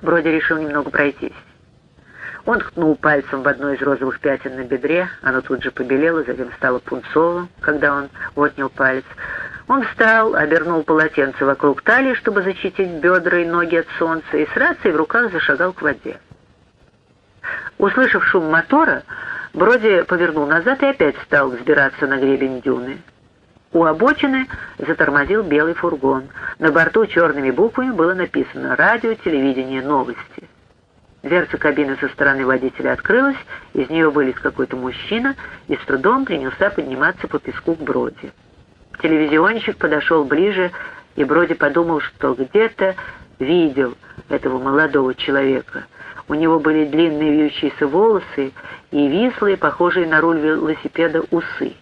Броди решил немного пройтись. Он ткнул пальцем в одно из розовых пятен на бедре, оно тут же побелело, затем стало пунцовым, когда он отнял палец. Он встал, обернул полотенце вокруг талии, чтобы защитить бедра и ноги от солнца, и с рацией в руках зашагал к воде. Услышав шум мотора, Броди повернул назад и опять стал взбираться на гребень дюны. У обочины затормозил белый фургон. На борту черными буквами было написано «Радио, телевидение, новости». Дверца кабины со стороны водителя открылась, из нее вылез какой-то мужчина и с трудом принялся подниматься по песку к Броди. Телевизионщик подошел ближе, и Броди подумал, что где-то видел этого молодого человека. У него были длинные вьющиеся волосы и вислые, похожие на руль велосипеда, усы.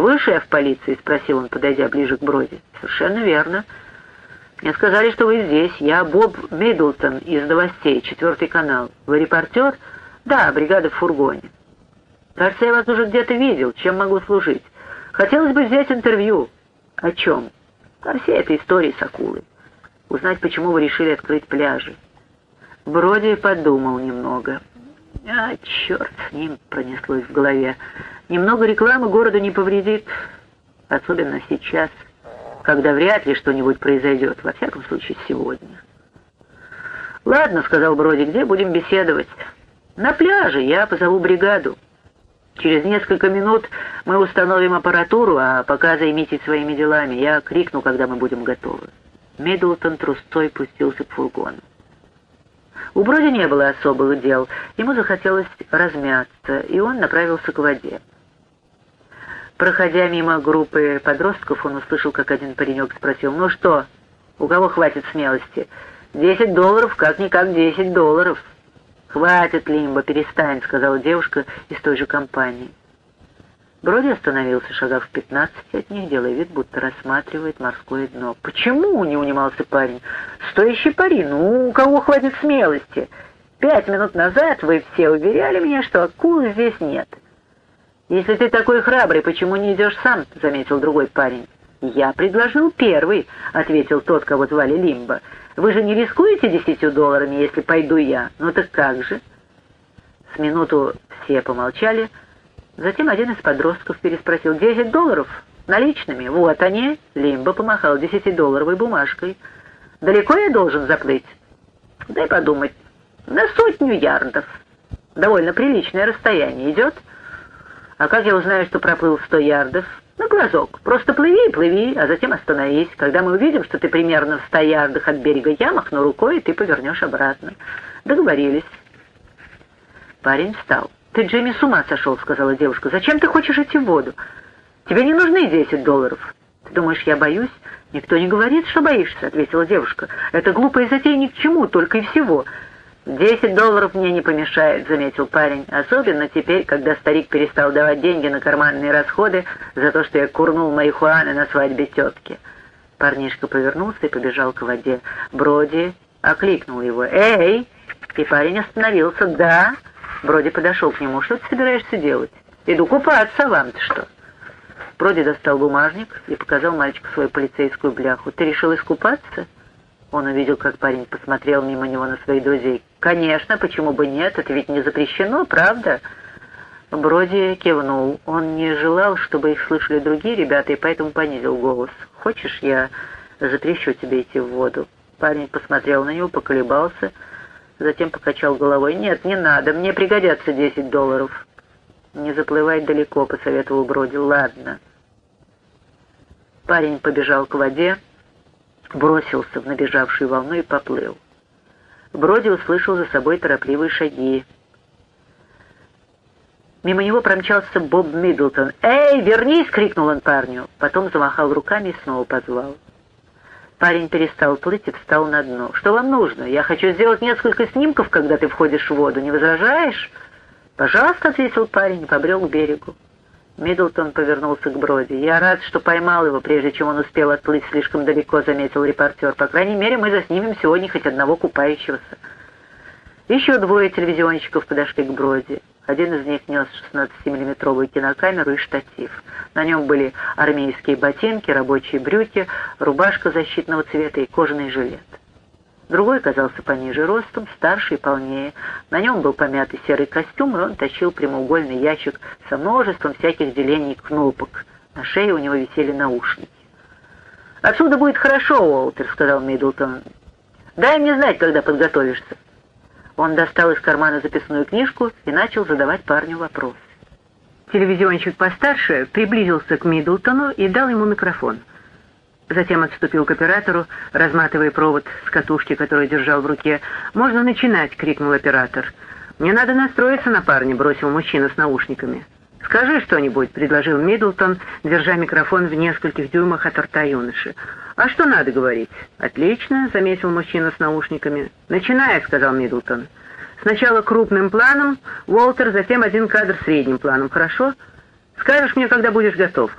«Вы шеф полиции?» — спросил он, подойдя ближе к Броди. «Совершенно верно. Мне сказали, что вы здесь. Я Боб Миддлтон из новостей, четвертый канал. Вы репортер?» «Да, бригада в фургоне». «Кажется, я вас уже где-то видел. Чем могу служить?» «Хотелось бы взять интервью». «О чем?» «О всей этой истории с акулой. Узнать, почему вы решили открыть пляжи». Броди подумал немного. «А, черт с ним!» — пронеслось в голове. «Немного рекламы городу не повредит, особенно сейчас, когда вряд ли что-нибудь произойдет, во всяком случае сегодня». «Ладно», — сказал Броди, — «где будем беседовать?» «На пляже, я позову бригаду. Через несколько минут мы установим аппаратуру, а пока займитесь своими делами. Я крикну, когда мы будем готовы». Миддлтон трустой пустился к фургону. У Броди не было особых дел, ему захотелось размяться, и он направился к воде. Проходя мимо группы подростков, он услышал, как один паренек спросил, «Ну что, у кого хватит смелости? Десять долларов, как-никак десять долларов». «Хватит, Лимба, перестань», — сказала девушка из той же компании. Броди остановился, шагав в пятнадцать от них, делая вид, будто рассматривает морское дно. «Почему?» — не унимался парень. «Стоящий пари, ну, у кого хватит смелости? Пять минут назад вы все уверяли меня, что акулы здесь нет». «Если ты такой храбрый, почему не идешь сам?» — заметил другой парень. «Я предложил первый», — ответил тот, кого звали Лимба. «Вы же не рискуете десятью долларами, если пойду я? Ну так как же?» С минуту все помолчали, — Затем один из подростков переспросил, «Десять долларов? Наличными? Вот они!» Лимба помахал десятидолларовой бумажкой. «Далеко я должен заплыть?» «Дай подумать. На сотню ярдов. Довольно приличное расстояние идет. А как я узнаю, что проплыл сто ярдов?» «На глазок. Просто плыви и плыви, а затем остановись. Когда мы увидим, что ты примерно в ста ярдах от берега, я махну рукой, и ты повернешь обратно. Договорились». Парень встал. «Ты, Джейми, с ума сошел», — сказала девушка. «Зачем ты хочешь идти в воду? Тебе не нужны десять долларов». «Ты думаешь, я боюсь?» «Никто не говорит, что боишься», — ответила девушка. «Это глупая затея ни к чему, только и всего». «Десять долларов мне не помешает», — заметил парень. «Особенно теперь, когда старик перестал давать деньги на карманные расходы за то, что я курнул марихуаны на свадьбе тетки». Парнишка повернулся и побежал к воде. Броди окликнул его. «Эй!» И парень остановился. «Да?» Броди подошел к нему. «Что ты собираешься делать?» «Иду купаться, вам-то что?» Броди достал бумажник и показал мальчику свою полицейскую бляху. «Ты решил искупаться?» Он увидел, как парень посмотрел мимо него на своих друзей. «Конечно, почему бы нет? Это ведь не запрещено, правда?» Броди кивнул. Он не желал, чтобы их слышали другие ребята, и поэтому понизил голос. «Хочешь, я запрещу тебе идти в воду?» Парень посмотрел на него, поколебался — Затем покачал головой. «Нет, не надо, мне пригодятся десять долларов». «Не заплывай далеко», — посоветовал Броди. «Ладно». Парень побежал к воде, бросился в набежавшую волну и поплыл. Броди услышал за собой торопливые шаги. Мимо него промчался Боб Миддлтон. «Эй, вернись!» — крикнул он парню. Потом замахал руками и снова позвал. Парень перестал плыть и встал на дно. «Что вам нужно? Я хочу сделать несколько снимков, когда ты входишь в воду. Не возражаешь?» «Пожалуйста», — ответил парень и побрел к берегу. Миддлтон повернулся к Броди. «Я рад, что поймал его, прежде чем он успел отплыть слишком далеко», — заметил репортер. «По крайней мере, мы заснимем сегодня хоть одного купающегося». Еще двое телевизионщиков подошли к Броди. Один из них нес 16-миллиметровую кинокамеру и штатив. На нем были армейские ботинки, рабочие брюки, рубашка защитного цвета и кожаный жилет. Другой казался пониже ростом, старше и полнее. На нем был помятый серый костюм, и он тащил прямоугольный ящик со множеством всяких делений кнопок. На шее у него висели наушники. «Отсюда будет хорошо, Уолтер», — сказал Миддлтон. «Дай мне знать, когда подготовишься». Он достал из кармана записную книжку и начал задавать парню вопрос. Телевизионщик постарше приблизился к Миддлтону и дал ему микрофон. Затем отступил к оператору, разматывая провод с катушки, который держал в руке. «Можно начинать!» — крикнул оператор. «Мне надо настроиться на парня», — бросил мужчина с наушниками. «Скажи что-нибудь», — предложил Миддлтон, держа микрофон в нескольких дюймах от рта юноши. «А что надо говорить?» «Отлично», — заметил мужчина с наушниками. «Начинай», — сказал Миддлтон. «Сначала крупным планом, Уолтер, затем один кадр средним планом, хорошо? Скажешь мне, когда будешь готов?»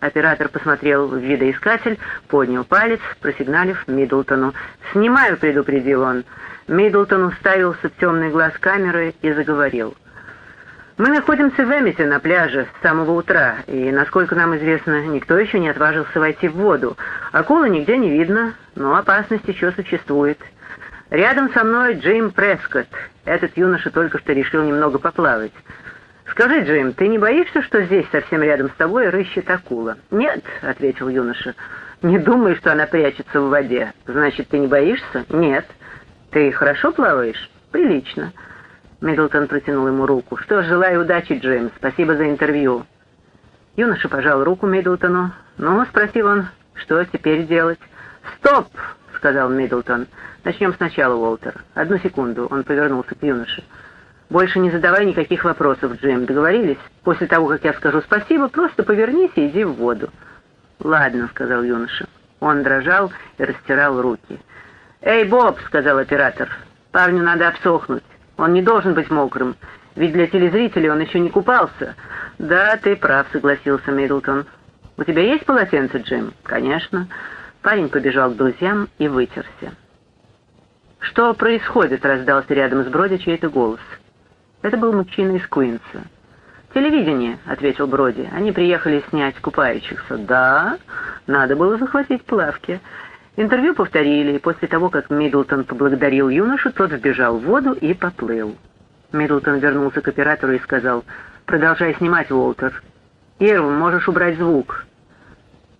Оператор посмотрел в видоискатель, поднял палец, просигналив Миддлтону. «Снимаю», — предупредил он. Миддлтон уставился в темный глаз камеры и заговорил. «Мы находимся в Эмите на пляже с самого утра, и, насколько нам известно, никто еще не отважился войти в воду. Акулы нигде не видно, но опасность еще существует. Рядом со мной Джим Прескотт. Этот юноша только что решил немного поплавать. «Скажи, Джим, ты не боишься, что здесь, совсем рядом с тобой, рыщет акула?» «Нет», — ответил юноша. «Не думай, что она прячется в воде. Значит, ты не боишься?» «Нет». «Ты хорошо плаваешь?» «Прилично». Миддлтон протянул ему руку. «Что ж, желаю удачи, Джим. Спасибо за интервью». Юноша пожал руку Миддлтону. «Ну?» — спросил он. «Что теперь делать?» «Стоп!» — сказал Миддлтон. «Начнем сначала, Уолтер. Одну секунду». Он повернулся к юноше. Больше не задавай никаких вопросов, Джим. Договорились? После того, как я скажу спасибо, просто повернись и иди в воду. Ладно, сказал юноша. Он дрожал и растирал руки. «Эй, Боб!» — сказал оператор. «Парню надо обсохнуть. Он не должен быть мокрым, ведь для телезрителей он еще не купался». «Да, ты прав», — согласился Миддлтон. «У тебя есть полотенце, Джим?» «Конечно». Парень побежал к друзьям и вытерся. «Что происходит?» — раздался рядом с Броди чей-то голос. Это был мужчина из Куинса. «Телевидение», — ответил Броди. «Они приехали снять купающихся». «Да, надо было захватить плавки». Интервью повторили, и после того, как Миддлтон поблагодарил юношу, тот вбежал в воду и поплыл. Миддлтон вернулся к оператору и сказал, «Продолжай снимать, Уолтер. Ирв, можешь убрать звук.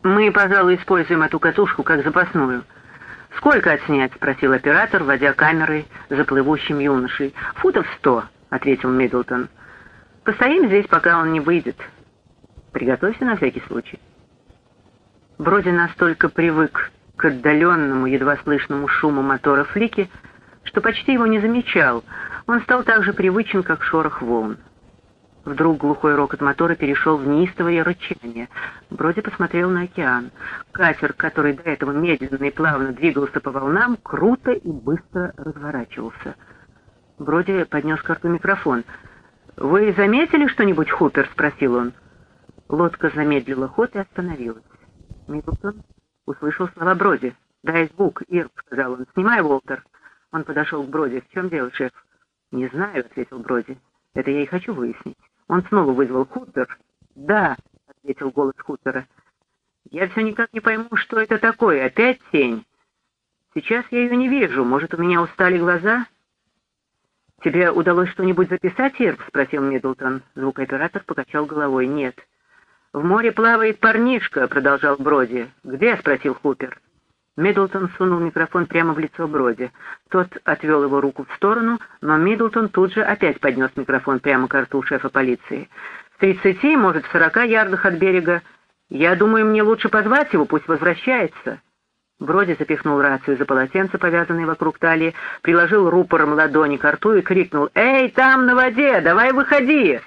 Мы, пожалуй, используем эту катушку как запасную». «Сколько отснять?» — спросил оператор, водя камерой за плывущим юношей. «Футов сто». — ответил Миддлтон. «Постоим здесь, пока он не выйдет. Приготовься на всякий случай». Броди настолько привык к отдаленному, едва слышному шуму мотора флики, что почти его не замечал. Он стал так же привычен, как шорох волн. Вдруг глухой рокот мотора перешел в неистовое рычание. Броди посмотрел на океан. Катер, который до этого медленно и плавно двигался по волнам, круто и быстро разворачивался — Броди поднес к рту микрофон. «Вы заметили что-нибудь, Хупер?» — спросил он. Лодка замедлила ход и остановилась. Миддлтон услышал слова Броди. «Дай звук, Ирк», — сказал он. «Снимай, Уолтер». Он подошел к Броди. «В чем дело, шеф?» «Не знаю», — ответил Броди. «Это я и хочу выяснить». Он снова вызвал Хутер. «Да», — ответил голос Хутера. «Я все никак не пойму, что это такое. Опять тень?» «Сейчас я ее не вижу. Может, у меня устали глаза?» «Тебе удалось что-нибудь записать, Ирв?» — спросил Миддлтон. Звукооператор покачал головой. «Нет». «В море плавает парнишка», — продолжал Броди. «Где?» — спросил Хупер. Миддлтон сунул микрофон прямо в лицо Броди. Тот отвел его руку в сторону, но Миддлтон тут же опять поднес микрофон прямо к рту шефа полиции. «В тридцати, может, в сорока ярдах от берега. Я думаю, мне лучше позвать его, пусть возвращается». Броди запихнул рацию за полотенце, повязанное вокруг талии, приложил рупором ладони к рту и крикнул «Эй, там на воде! Давай выходи!»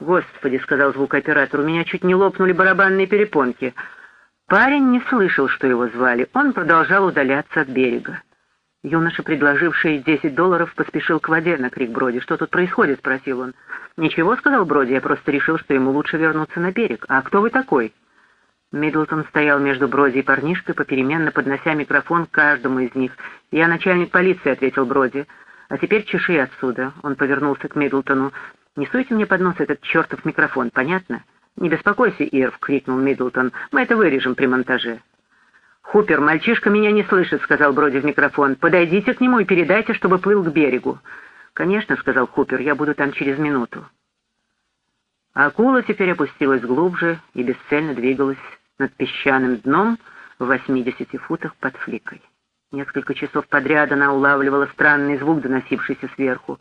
«Господи!» — сказал звукооператор, — «у меня чуть не лопнули барабанные перепонки». Парень не слышал, что его звали. Он продолжал удаляться от берега. Юноша, предложивший десять долларов, поспешил к воде на крик Броди. «Что тут происходит?» — спросил он. «Ничего», — сказал Броди, — «я просто решил, что ему лучше вернуться на берег. А кто вы такой?» Миддлтон стоял между Броди и парнишкой, попеременно поднося микрофон к каждому из них. «Я начальник полиции», — ответил Броди. «А теперь чеши отсюда». Он повернулся к Миддлтону. «Не суйте мне под нос этот чертов микрофон, понятно?» «Не беспокойся, Ирв», — крикнул Миддлтон. «Мы это вырежем при монтаже». «Хупер, мальчишка меня не слышит», — сказал Броди в микрофон. «Подойдите к нему и передайте, чтобы плыл к берегу». «Конечно», — сказал Хупер, — «я буду там через минуту». Акула теперь опустилась глубже и бесцельно двигалась над песчаным дном в 80 футах под фликой. Несколько часов подряд она улавливала странный звук, доносившийся сверху.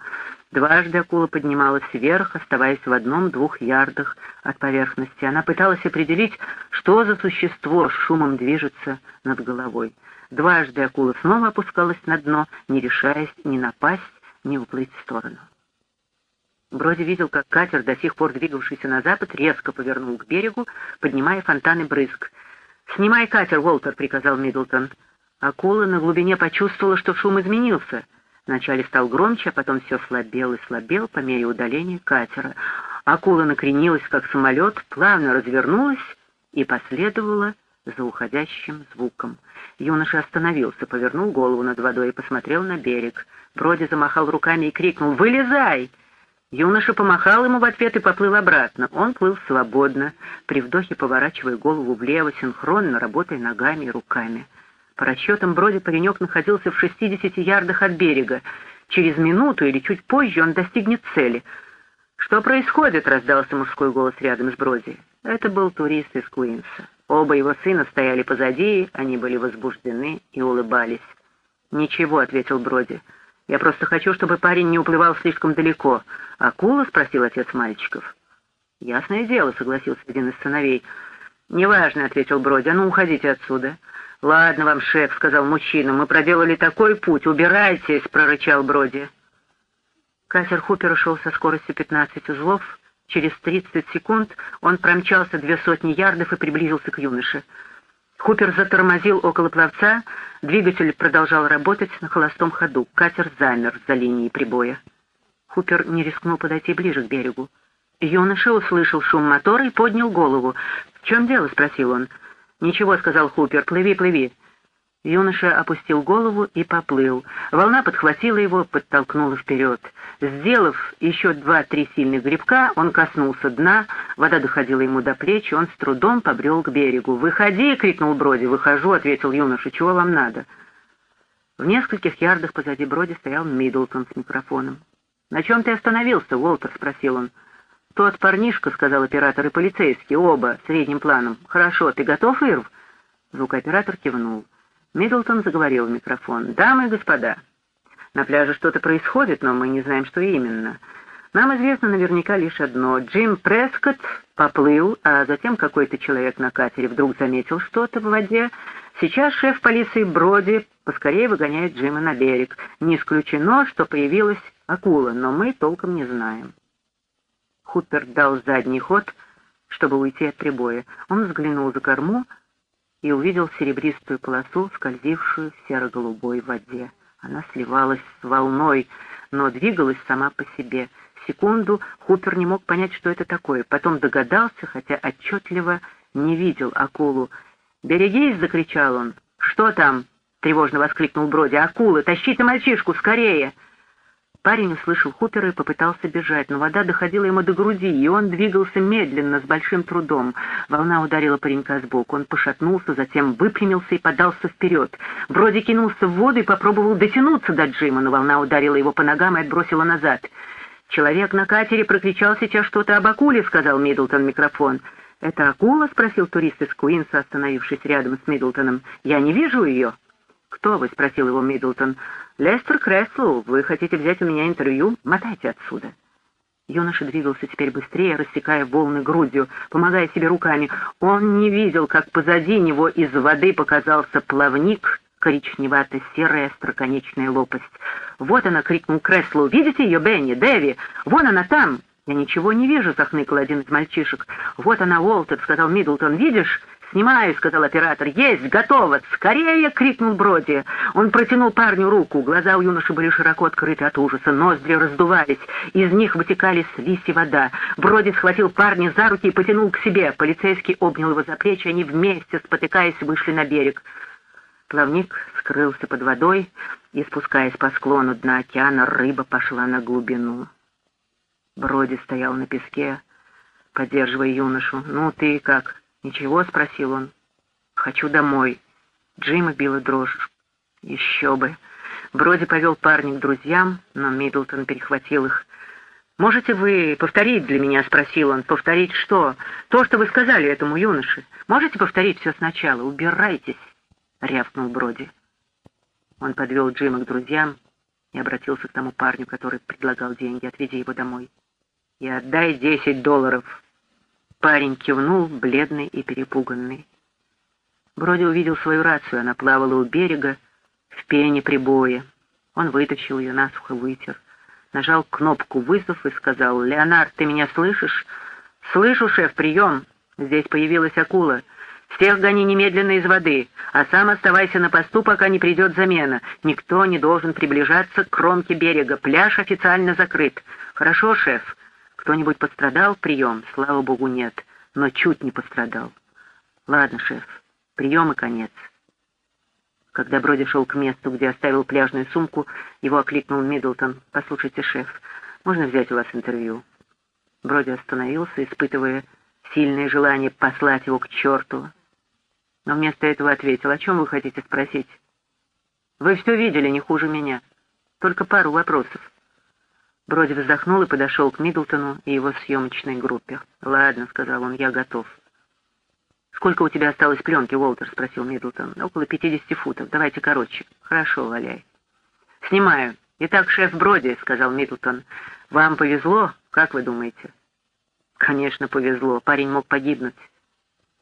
Дважды акула поднималась вверх, оставаясь в одном-двух ярдах от поверхности. Она пыталась определить, что за существо с шумом движется над головой. Дважды акула снова опускалась на дно, не решаясь ни напасть, ни уплыть в сторону. Броди видел, как катер, до сих пор двигавшийся на запад, резко повернул к берегу, поднимая фонтаны брызг. «Снимай катер, Уолтер», — приказал Миддлтон. Акула на глубине почувствовала, что шум изменился. Вначале стал громче, а потом все слабел и слабел по мере удаления катера. Акула накренилась, как самолет, плавно развернулась и последовала за уходящим звуком. Юноша остановился, повернул голову над водой и посмотрел на берег. Броди замахал руками и крикнул «Вылезай!» Юноша помахал ему в ответ и поплыл обратно. Он плыл свободно, при вдохе поворачивая голову влево, синхронно работая ногами и руками. По расчетам Броди паренек находился в 60 ярдах от берега. Через минуту или чуть позже он достигнет цели. «Что происходит?» — раздался мужской голос рядом с Броди. Это был турист из Куинса. Оба его сына стояли позади, они были возбуждены и улыбались. «Ничего», — ответил Броди. «Я просто хочу, чтобы парень не уплывал слишком далеко». «Акула?» — спросил отец мальчиков. «Ясное дело», — согласился один из сыновей. «Неважно», — ответил Броди. «А ну, уходите отсюда». «Ладно вам, шеф», — сказал мужчина, — «мы проделали такой путь, убирайтесь», — прорычал Броди. Катер Хупера шел со скоростью 15 узлов. Через 30 секунд он промчался две сотни ярдов и приблизился к юноше. Хупер затормозил около пловца, двигатель продолжал работать на холостом ходу. Катер замер за линией прибоя. Хупер не рискнул подойти ближе к берегу. Юноша услышал шум мотора и поднял голову. «В чем дело?» — спросил он. «Ничего», — сказал Хупер, — «плыви, плыви». Юноша опустил голову и поплыл. Волна подхватила его, подтолкнула вперед. Сделав еще два-три сильных грибка, он коснулся дна, вода доходила ему до плеч, и он с трудом побрел к берегу. «Выходи!» — крикнул Броди. «Выхожу!» — ответил юноша. «Чего вам надо?» В нескольких ярдах позади Броди стоял Миддлтон с микрофоном. «На чем ты остановился?» — Уолтер спросил он. «Тот парнишка», — сказал оператор, — «и полицейский, оба, средним планом. Хорошо, ты готов, Ирв?» Звукооператор кивнул. Миддлтон заговорил в микрофон. «Дамы и господа, на пляже что-то происходит, но мы не знаем, что именно. Нам известно наверняка лишь одно. Джим Прескотт поплыл, а затем какой-то человек на катере вдруг заметил что-то в воде. Сейчас шеф полиции Броди поскорее выгоняет Джима на берег. Не исключено, что появилась акула, но мы толком не знаем». Хупер дал задний ход, чтобы уйти от прибоя. Он взглянул за корму и увидел серебристую полосу, скользившую в серо-голубой воде. Она сливалась с волной, но двигалась сама по себе. Секунду Хупер не мог понять, что это такое. Потом догадался, хотя отчетливо не видел акулу. «Берегись!» — закричал он. «Что там?» — тревожно воскликнул Броди. «Акула! Тащите мальчишку! Скорее!» Парень услышал Хупера и попытался бежать, но вода доходила ему до груди, и он двигался медленно, с большим трудом. Волна ударила паренька сбоку. Он пошатнулся, затем выпрямился и подался вперед. Броди кинулся в воду и попробовал дотянуться до Джима, но волна ударила его по ногам и отбросила назад. «Человек на катере прокричал сейчас что-то об акуле», — сказал Миддлтон микрофон. «Это акула?» — спросил турист из Куинса, остановившись рядом с Миддлтоном. «Я не вижу ее». «Кто вы?» — спросил его Миддлтон. «Лестер Креслоу, вы хотите взять у меня интервью? Мотайте отсюда». Юноша двигался теперь быстрее, рассекая волны грудью, помогая себе руками. Он не видел, как позади него из воды показался плавник, коричневато-серая остроконечная лопасть. «Вот она!» — крикнул Креслоу. «Видите ее, Бенни? Дэви? Вон она там!» «Я ничего не вижу!» — захныкал один из мальчишек. «Вот она, Уолтер!» — сказал Миддлтон. «Видишь?» «Снимаю», — сказал оператор. «Есть, готово! Скорее!» — крикнул Броди. Он протянул парню руку. Глаза у юноши были широко открыты от ужаса, ноздри раздувались. Из них вытекали слизь и вода. Броди схватил парня за руки и потянул к себе. Полицейский обнял его за плечи, они вместе, спотыкаясь, вышли на берег. Плавник скрылся под водой, и, спускаясь по склону дна океана, рыба пошла на глубину. Броди стоял на песке, поддерживая юношу. «Ну, ты как?» «Ничего?» — спросил он. «Хочу домой». Джима била дрожь. Еще бы. Броди повел парня к друзьям, но Миддлтон перехватил их. «Можете вы повторить для меня?» — спросил он. «Повторить что? То, что вы сказали этому юноше. Можете повторить все сначала? Убирайтесь!» — рявкнул Броди. Он подвел Джима к друзьям и обратился к тому парню, который предлагал деньги. «Отведи его домой и отдай десять долларов». Парень кивнул, бледный и перепуганный. Броди увидел свою рацию. Она плавала у берега в пене прибоя. Он вытащил ее, насухо вытер нажал кнопку «Вызов» и сказал, «Леонард, ты меня слышишь?» «Слышу, шеф, прием. Здесь появилась акула. Всех гони немедленно из воды, а сам оставайся на посту, пока не придет замена. Никто не должен приближаться к кромке берега. Пляж официально закрыт. Хорошо, шеф. Кто-нибудь пострадал? Прием. Слава богу, нет. Но чуть не пострадал. Ладно, шеф. Прием и конец. Когда Броди шел к месту, где оставил пляжную сумку, его окликнул Миддлтон. «Послушайте, шеф, можно взять у вас интервью?» Броди остановился, испытывая сильное желание послать его к черту. Но вместо этого ответил, «О чем вы хотите спросить?» «Вы все видели, не хуже меня. Только пару вопросов». Броди вздохнул и подошел к Миддлтону и его съемочной группе. «Ладно», — сказал он, — «я готов». «Сколько у тебя осталось пленки, Уолтер?» — спросил Миддлтон. «Около пятидесяти футов. Давайте короче». «Хорошо, валяй». «Снимаю. Итак, шеф Броди», — сказал Миддлтон. «Вам повезло? Как вы думаете?» «Конечно, повезло. Парень мог погибнуть».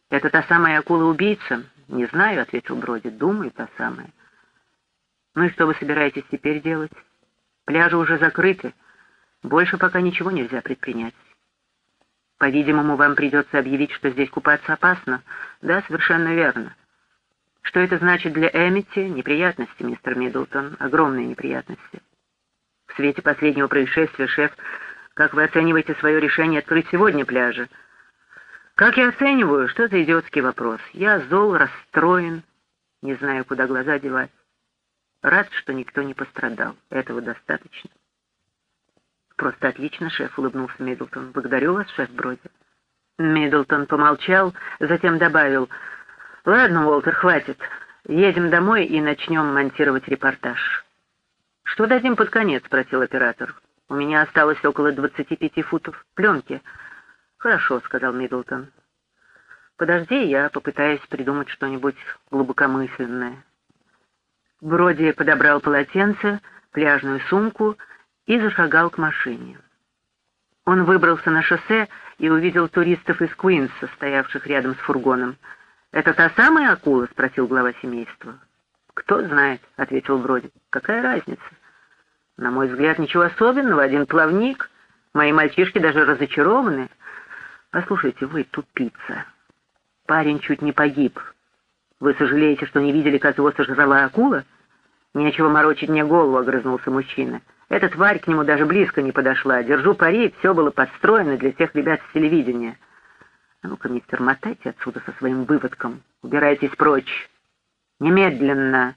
«Это та самая акула-убийца?» «Не знаю», — ответил Броди. «Думаю, та самая». «Ну и что вы собираетесь теперь делать? Пляжи уже закрыты. Больше пока ничего нельзя предпринять». По-видимому, вам придется объявить, что здесь купаться опасно. Да, совершенно верно. Что это значит для Эмити? Неприятности, мистер Миддлтон, огромные неприятности. В свете последнего происшествия, шеф, как вы оцениваете свое решение открыть сегодня пляжи? Как я оцениваю? Что за идиотский вопрос? Я зол, расстроен, не знаю, куда глаза девать. Рад, что никто не пострадал. Этого достаточно. «Просто отлично, шеф», — улыбнулся Миддлтон. «Благодарю вас, шеф Броди». Миддлтон помолчал, затем добавил, «Ладно, Уолтер, хватит. Едем домой и начнем монтировать репортаж». «Что дадим под конец?» — спросил оператор. «У меня осталось около двадцати пяти футов пленки». «Хорошо», — сказал Миддлтон. «Подожди, я попытаюсь придумать что-нибудь глубокомысленное». Броди подобрал полотенце, пляжную сумку и зашагал к машине. Он выбрался на шоссе и увидел туристов из Куинса, стоявших рядом с фургоном. «Это та самая акула?» — спросил глава семейства. «Кто знает», — ответил Броди. «Какая разница?» «На мой взгляд, ничего особенного, один плавник. Мои мальчишки даже разочарованы. Послушайте, вы тупица. Парень чуть не погиб. Вы сожалеете, что не видели, как его сожрала акула?» «Нечего морочить мне голову», — огрызнулся мужчина. Эта тварь к нему даже близко не подошла. Держу пари, все было подстроено для тех ребят с телевидения. А ну-ка, мистер, мотайте отсюда со своим выводком. Убирайтесь прочь. Немедленно.